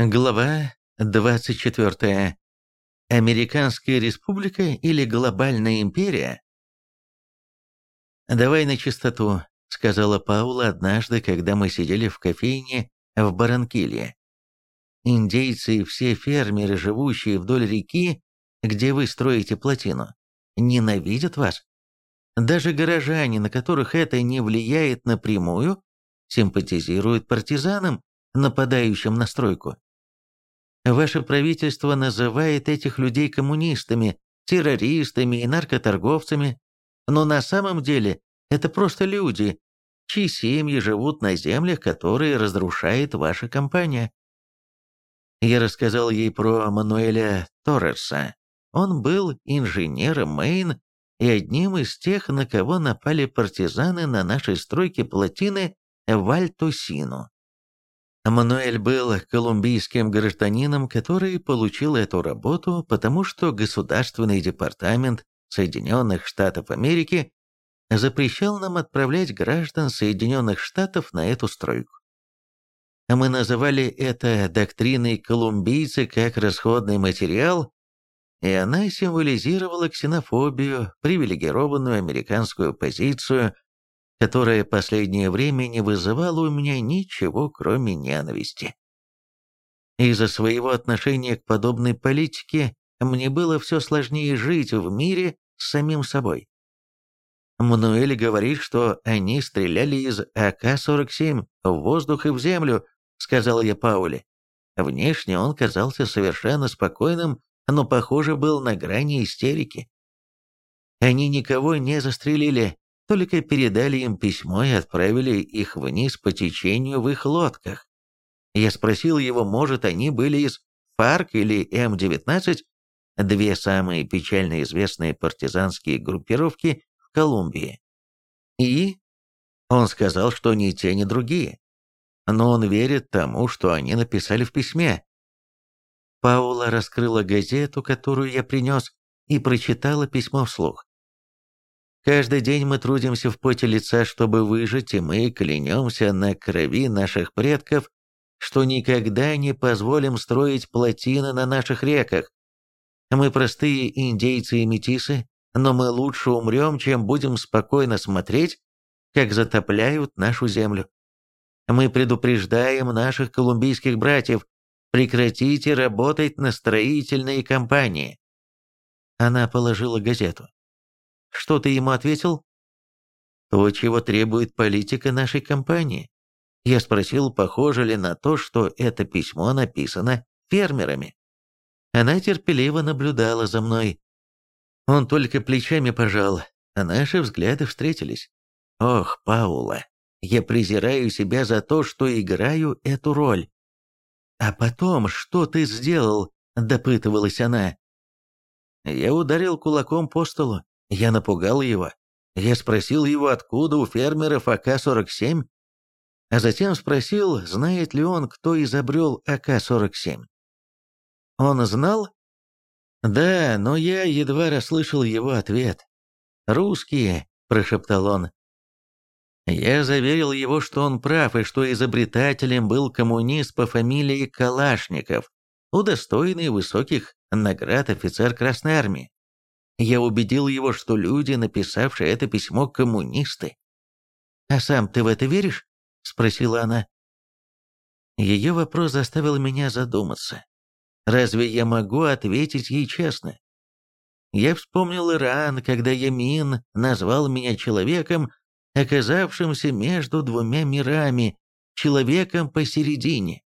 Глава 24. Американская республика или глобальная империя? «Давай на чистоту», — сказала Паула однажды, когда мы сидели в кофейне в Баранкилье. «Индейцы и все фермеры, живущие вдоль реки, где вы строите плотину, ненавидят вас. Даже горожане, на которых это не влияет напрямую, симпатизируют партизанам, нападающим на стройку. Ваше правительство называет этих людей коммунистами, террористами и наркоторговцами, но на самом деле это просто люди, чьи семьи живут на землях, которые разрушает ваша компания. Я рассказал ей про Мануэля Торреса. Он был инженером Мэйн и одним из тех, на кого напали партизаны на нашей стройке плотины в Альтусину. Мануэль был колумбийским гражданином, который получил эту работу, потому что Государственный департамент Соединенных Штатов Америки запрещал нам отправлять граждан Соединенных Штатов на эту стройку. Мы называли это доктриной колумбийцы как расходный материал, и она символизировала ксенофобию, привилегированную американскую позицию которое последнее время не вызывало у меня ничего, кроме ненависти. Из-за своего отношения к подобной политике мне было все сложнее жить в мире с самим собой. Мануэль говорит, что они стреляли из АК-47 в воздух и в землю, сказал я Пауле. Внешне он казался совершенно спокойным, но, похоже, был на грани истерики. Они никого не застрелили, только передали им письмо и отправили их вниз по течению в их лодках. Я спросил его, может, они были из ФАРК или М-19, две самые печально известные партизанские группировки в Колумбии. И он сказал, что ни те, ни другие. Но он верит тому, что они написали в письме. Паула раскрыла газету, которую я принес, и прочитала письмо вслух. Каждый день мы трудимся в поте лица, чтобы выжить, и мы клянемся на крови наших предков, что никогда не позволим строить плотины на наших реках. Мы простые индейцы и метисы, но мы лучше умрем, чем будем спокойно смотреть, как затопляют нашу землю. Мы предупреждаем наших колумбийских братьев, прекратите работать на строительные компании. Она положила газету. Что ты ему ответил? То, чего требует политика нашей компании. Я спросил, похоже ли на то, что это письмо написано фермерами. Она терпеливо наблюдала за мной. Он только плечами пожал, а наши взгляды встретились. Ох, Паула, я презираю себя за то, что играю эту роль. А потом, что ты сделал? Допытывалась она. Я ударил кулаком по столу. Я напугал его. Я спросил его, откуда у фермеров АК-47, а затем спросил, знает ли он, кто изобрел АК-47. Он знал? Да, но я едва расслышал его ответ. «Русские», — прошептал он. Я заверил его, что он прав, и что изобретателем был коммунист по фамилии Калашников, удостоенный высоких наград офицер Красной Армии. Я убедил его, что люди, написавшие это письмо, коммунисты. «А сам ты в это веришь?» – спросила она. Ее вопрос заставил меня задуматься. Разве я могу ответить ей честно? Я вспомнил Иран, когда Ямин назвал меня человеком, оказавшимся между двумя мирами, человеком посередине.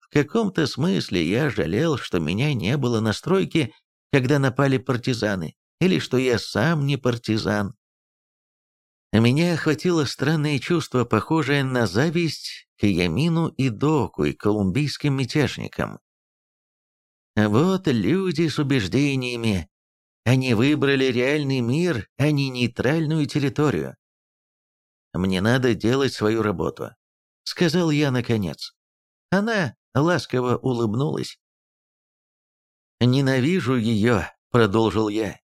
В каком-то смысле я жалел, что меня не было на стройке, когда напали партизаны, или что я сам не партизан. Меня охватило странное чувство, похожее на зависть к Ямину и Доку и колумбийским мятежникам. Вот люди с убеждениями. Они выбрали реальный мир, а не нейтральную территорию. «Мне надо делать свою работу», — сказал я наконец. Она ласково улыбнулась. «Ненавижу ее», — продолжил я.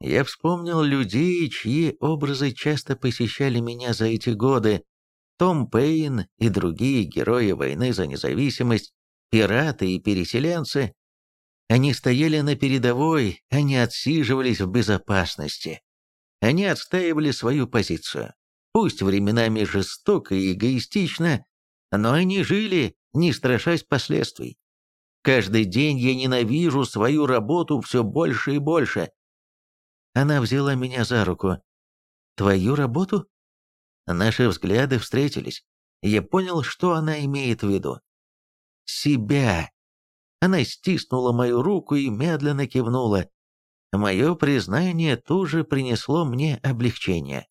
Я вспомнил людей, чьи образы часто посещали меня за эти годы. Том Пейн и другие герои войны за независимость, пираты и переселенцы. Они стояли на передовой, они отсиживались в безопасности. Они отстаивали свою позицию. Пусть временами жестоко и эгоистично, но они жили, не страшась последствий. Каждый день я ненавижу свою работу все больше и больше. Она взяла меня за руку. «Твою работу?» Наши взгляды встретились. Я понял, что она имеет в виду. «Себя!» Она стиснула мою руку и медленно кивнула. Мое признание тоже принесло мне облегчение.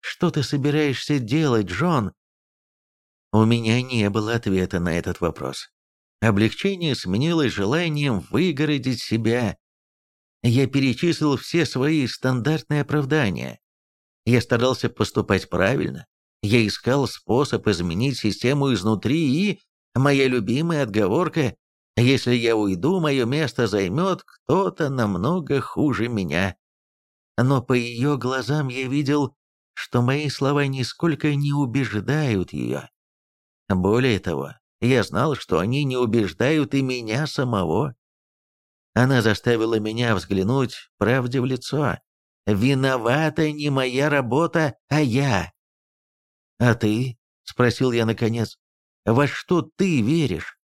«Что ты собираешься делать, Джон?» У меня не было ответа на этот вопрос. Облегчение сменилось желанием выгородить себя. Я перечислил все свои стандартные оправдания. Я старался поступать правильно. Я искал способ изменить систему изнутри и... Моя любимая отговорка «Если я уйду, мое место займет кто-то намного хуже меня». Но по ее глазам я видел, что мои слова нисколько не убеждают ее. Более того, я знал, что они не убеждают и меня самого. Она заставила меня взглянуть правде в лицо. «Виновата не моя работа, а я». «А ты?» — спросил я наконец. «Во что ты веришь?»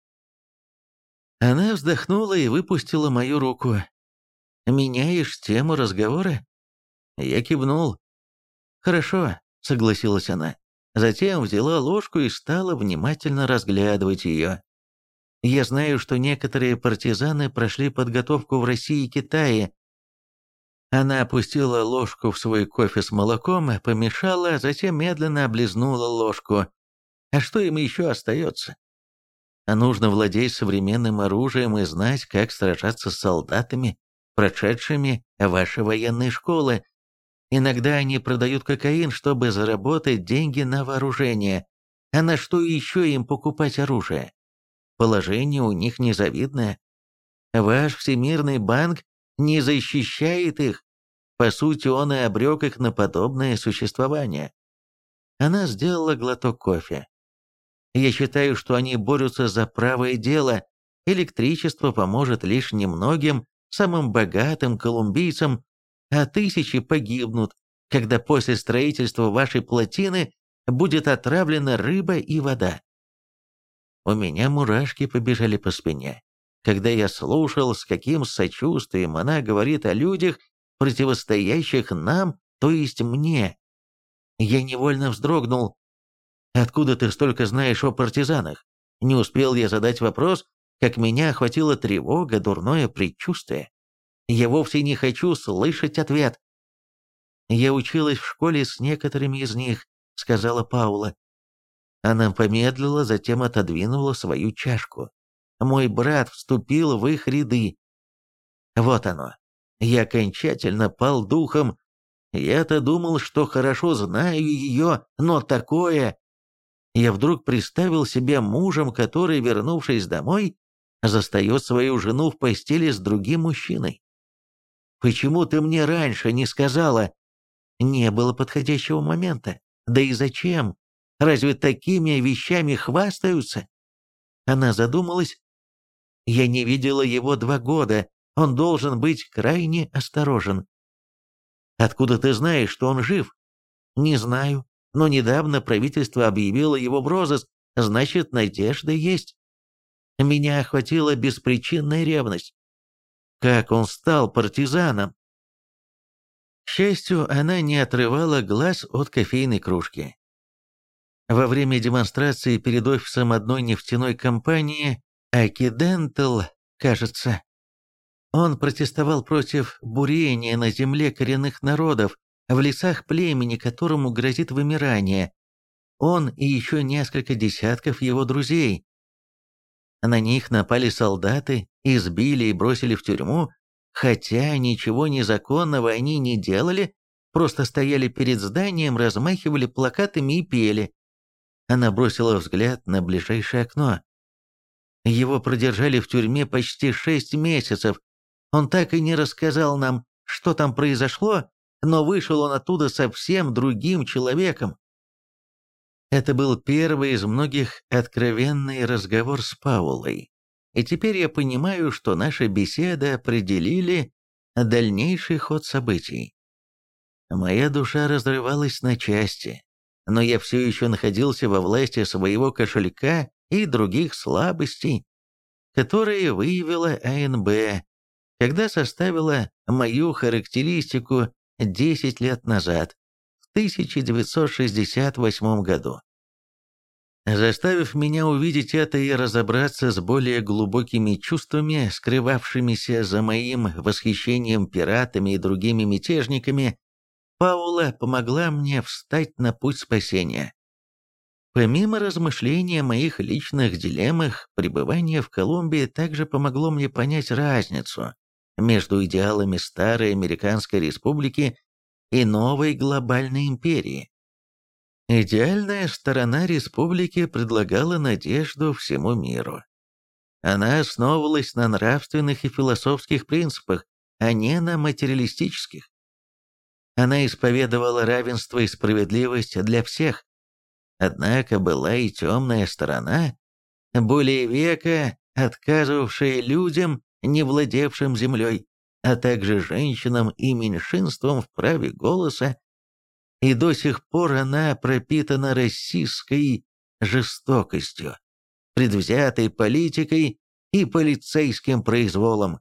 Она вздохнула и выпустила мою руку. «Меняешь тему разговора?» Я кивнул. «Хорошо», — согласилась она. Затем взяла ложку и стала внимательно разглядывать ее. Я знаю, что некоторые партизаны прошли подготовку в России и Китае. Она опустила ложку в свой кофе с молоком, помешала, а затем медленно облизнула ложку. А что им еще остается? А нужно владеть современным оружием и знать, как сражаться с солдатами, прошедшими ваши военные школы, Иногда они продают кокаин, чтобы заработать деньги на вооружение. А на что еще им покупать оружие? Положение у них незавидное. Ваш Всемирный банк не защищает их. По сути, он и обрек их на подобное существование. Она сделала глоток кофе. Я считаю, что они борются за правое дело. Электричество поможет лишь немногим, самым богатым колумбийцам, а тысячи погибнут, когда после строительства вашей плотины будет отравлена рыба и вода. У меня мурашки побежали по спине, когда я слушал, с каким сочувствием она говорит о людях, противостоящих нам, то есть мне. Я невольно вздрогнул. «Откуда ты столько знаешь о партизанах?» Не успел я задать вопрос, как меня охватила тревога, дурное предчувствие. Я вовсе не хочу слышать ответ. «Я училась в школе с некоторыми из них», — сказала Паула. Она помедлила, затем отодвинула свою чашку. Мой брат вступил в их ряды. Вот оно. Я окончательно пал духом. Я-то думал, что хорошо знаю ее, но такое... Я вдруг представил себя мужем, который, вернувшись домой, застает свою жену в постели с другим мужчиной. Почему ты мне раньше не сказала? Не было подходящего момента. Да и зачем? Разве такими вещами хвастаются? Она задумалась. Я не видела его два года. Он должен быть крайне осторожен. Откуда ты знаешь, что он жив? Не знаю, но недавно правительство объявило его в розыск, значит, надежда есть. Меня охватила беспричинная ревность как он стал партизаном. К счастью, она не отрывала глаз от кофейной кружки. Во время демонстрации перед офисом одной нефтяной компании Акидентал, кажется, он протестовал против бурения на земле коренных народов в лесах племени, которому грозит вымирание. Он и еще несколько десятков его друзей. На них напали солдаты, избили и бросили в тюрьму, хотя ничего незаконного они не делали, просто стояли перед зданием, размахивали плакатами и пели. Она бросила взгляд на ближайшее окно. Его продержали в тюрьме почти шесть месяцев. Он так и не рассказал нам, что там произошло, но вышел он оттуда совсем другим человеком. Это был первый из многих откровенный разговор с Паулой. И теперь я понимаю, что наши беседы определили дальнейший ход событий. Моя душа разрывалась на части, но я все еще находился во власти своего кошелька и других слабостей, которые выявила АНБ, когда составила мою характеристику 10 лет назад, в 1968 году. Заставив меня увидеть это и разобраться с более глубокими чувствами, скрывавшимися за моим восхищением пиратами и другими мятежниками, Паула помогла мне встать на путь спасения. Помимо размышления о моих личных дилеммах, пребывание в Колумбии также помогло мне понять разницу между идеалами старой американской республики и новой глобальной империи. Идеальная сторона республики предлагала надежду всему миру. Она основывалась на нравственных и философских принципах, а не на материалистических. Она исповедовала равенство и справедливость для всех. Однако была и темная сторона, более века отказывавшая людям, не владевшим землей, а также женщинам и меньшинствам в праве голоса, и до сих пор она пропитана российской жестокостью, предвзятой политикой и полицейским произволом.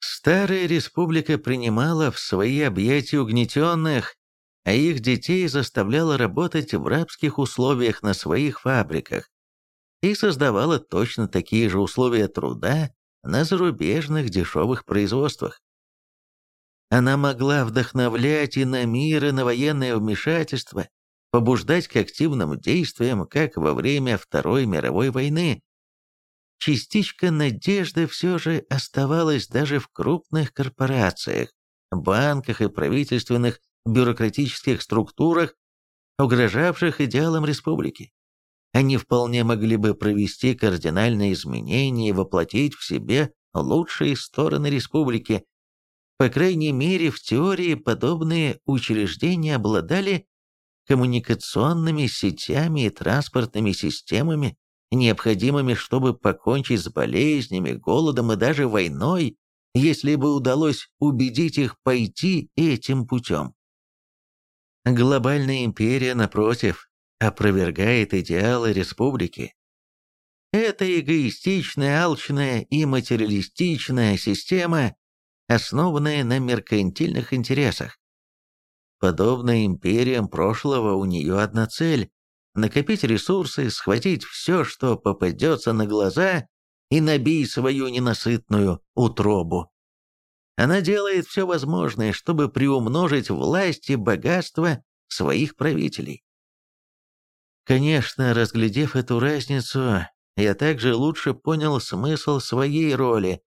Старая республика принимала в свои объятия угнетенных, а их детей заставляла работать в рабских условиях на своих фабриках и создавала точно такие же условия труда на зарубежных дешевых производствах. Она могла вдохновлять и на мир, и на военное вмешательство, побуждать к активным действиям, как во время Второй мировой войны, частичка надежды все же оставалась даже в крупных корпорациях, банках и правительственных бюрократических структурах, угрожавших идеалам республики. Они вполне могли бы провести кардинальные изменения и воплотить в себе лучшие стороны республики. По крайней мере, в теории подобные учреждения обладали коммуникационными сетями и транспортными системами, необходимыми, чтобы покончить с болезнями, голодом и даже войной, если бы удалось убедить их пойти этим путем. Глобальная империя, напротив, опровергает идеалы республики. Это эгоистичная, алчная и материалистичная система, основанная на меркантильных интересах. Подобно империям прошлого, у нее одна цель накопить ресурсы, схватить все, что попадется на глаза, и набить свою ненасытную утробу. Она делает все возможное, чтобы приумножить власть и богатство своих правителей. Конечно, разглядев эту разницу, я также лучше понял смысл своей роли.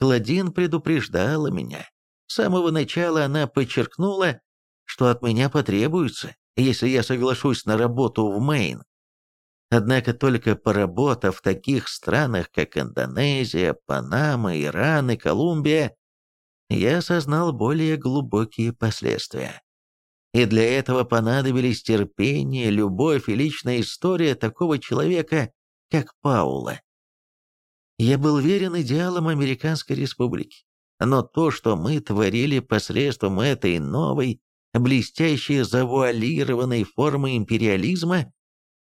Кладин предупреждала меня. С самого начала она подчеркнула, что от меня потребуется, если я соглашусь на работу в Мэйн. Однако только поработав в таких странах, как Индонезия, Панама, Иран и Колумбия, я осознал более глубокие последствия. И для этого понадобились терпение, любовь и личная история такого человека, как Паула. Я был верен идеалам Американской Республики, но то, что мы творили посредством этой новой, блестящей завуалированной формы империализма,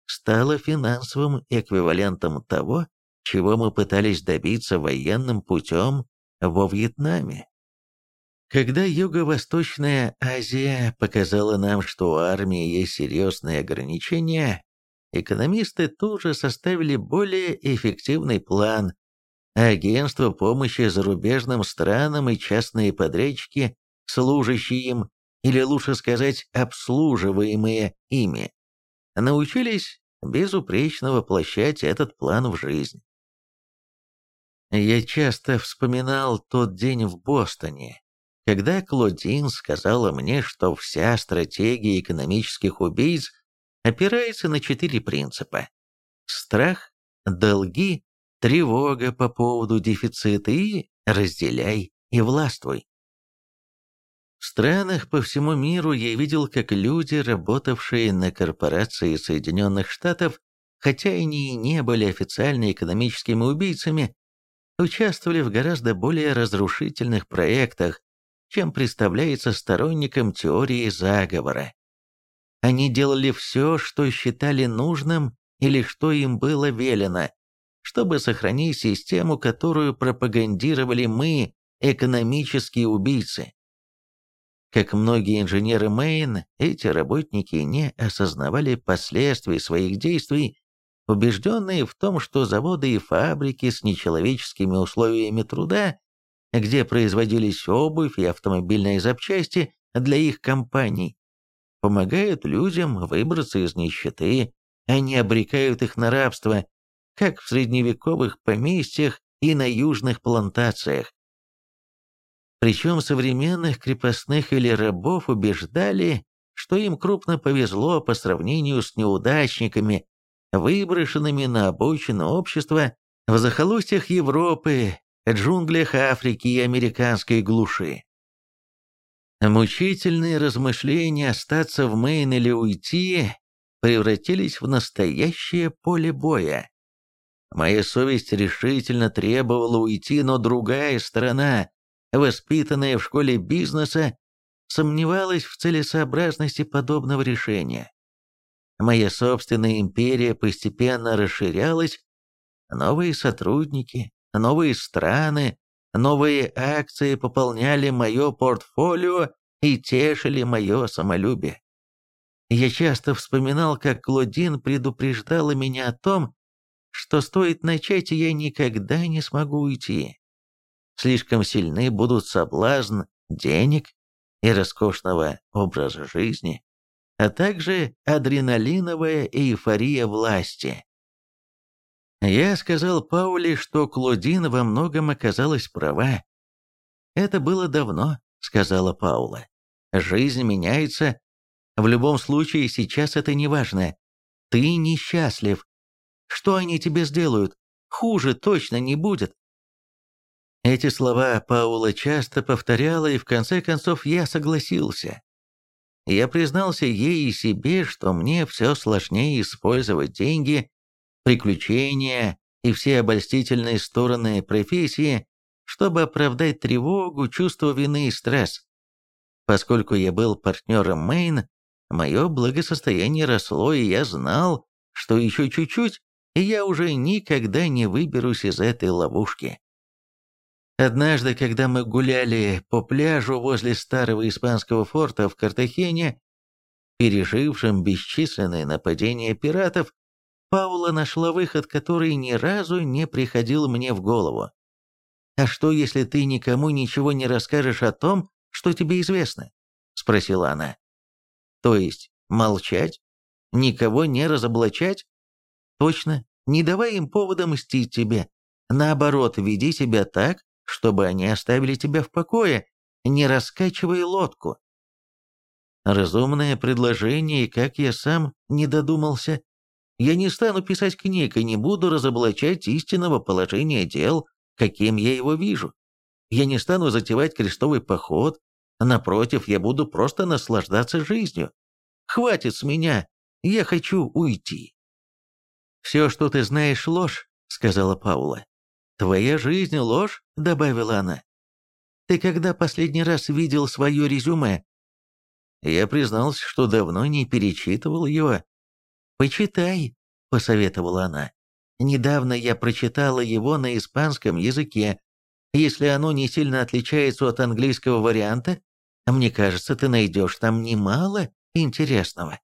стало финансовым эквивалентом того, чего мы пытались добиться военным путем во Вьетнаме. Когда Юго-Восточная Азия показала нам, что у армии есть серьезные ограничения, экономисты тоже составили более эффективный план, агентство помощи зарубежным странам и частные подрядчики, служащие им, или лучше сказать, обслуживаемые ими, научились безупречно воплощать этот план в жизнь. Я часто вспоминал тот день в Бостоне, когда Клодин сказала мне, что вся стратегия экономических убийц опирается на четыре принципа. Страх, долги, тревога по поводу дефицита и разделяй и властвуй. В странах по всему миру я видел, как люди, работавшие на корпорации Соединенных Штатов, хотя они и не были официально экономическими убийцами, участвовали в гораздо более разрушительных проектах, чем представляется сторонникам теории заговора. Они делали все, что считали нужным или что им было велено, чтобы сохранить систему, которую пропагандировали мы, экономические убийцы. Как многие инженеры Мэйн, эти работники не осознавали последствий своих действий, убежденные в том, что заводы и фабрики с нечеловеческими условиями труда, где производились обувь и автомобильные запчасти для их компаний, помогают людям выбраться из нищеты, а не обрекают их на рабство, как в средневековых поместьях и на южных плантациях. Причем современных крепостных или рабов убеждали, что им крупно повезло по сравнению с неудачниками, выброшенными на обочину общества в захолустьях Европы, джунглях Африки и американской глуши. Мучительные размышления остаться в Мэйн или уйти превратились в настоящее поле боя. Моя совесть решительно требовала уйти, но другая сторона, воспитанная в школе бизнеса, сомневалась в целесообразности подобного решения. Моя собственная империя постепенно расширялась, новые сотрудники, новые страны, новые акции пополняли мое портфолио и тешили мое самолюбие. Я часто вспоминал, как Клодин предупреждала меня о том, что стоит начать, и я никогда не смогу уйти. Слишком сильны будут соблазн денег и роскошного образа жизни, а также адреналиновая эйфория власти. Я сказал Пауле, что Клодин во многом оказалась права. «Это было давно», — сказала Паула. «Жизнь меняется. В любом случае, сейчас это не важно. Ты несчастлив. Что они тебе сделают? Хуже точно не будет». Эти слова Паула часто повторяла, и в конце концов я согласился. Я признался ей и себе, что мне все сложнее использовать деньги, приключения и все обольстительные стороны профессии, чтобы оправдать тревогу, чувство вины и стресс. Поскольку я был партнером Мэйн, мое благосостояние росло, и я знал, что еще чуть-чуть, и я уже никогда не выберусь из этой ловушки. Однажды, когда мы гуляли по пляжу возле старого испанского форта в Картахене, пережившем бесчисленные нападения пиратов, Паула нашла выход, который ни разу не приходил мне в голову. «А что, если ты никому ничего не расскажешь о том, что тебе известно?» — спросила она. «То есть молчать? Никого не разоблачать? Точно, не давай им повода мстить тебе. Наоборот, веди себя так, чтобы они оставили тебя в покое, не раскачивая лодку. Разумное предложение, как я сам не додумался. Я не стану писать книг и не буду разоблачать истинного положения дел, каким я его вижу. Я не стану затевать крестовый поход, напротив, я буду просто наслаждаться жизнью. Хватит с меня, я хочу уйти. «Все, что ты знаешь, ложь», — сказала Паула. «Твоя жизнь — ложь», — добавила она. «Ты когда последний раз видел свое резюме?» Я признался, что давно не перечитывал его. «Почитай», — посоветовала она. «Недавно я прочитала его на испанском языке. Если оно не сильно отличается от английского варианта, мне кажется, ты найдешь там немало интересного».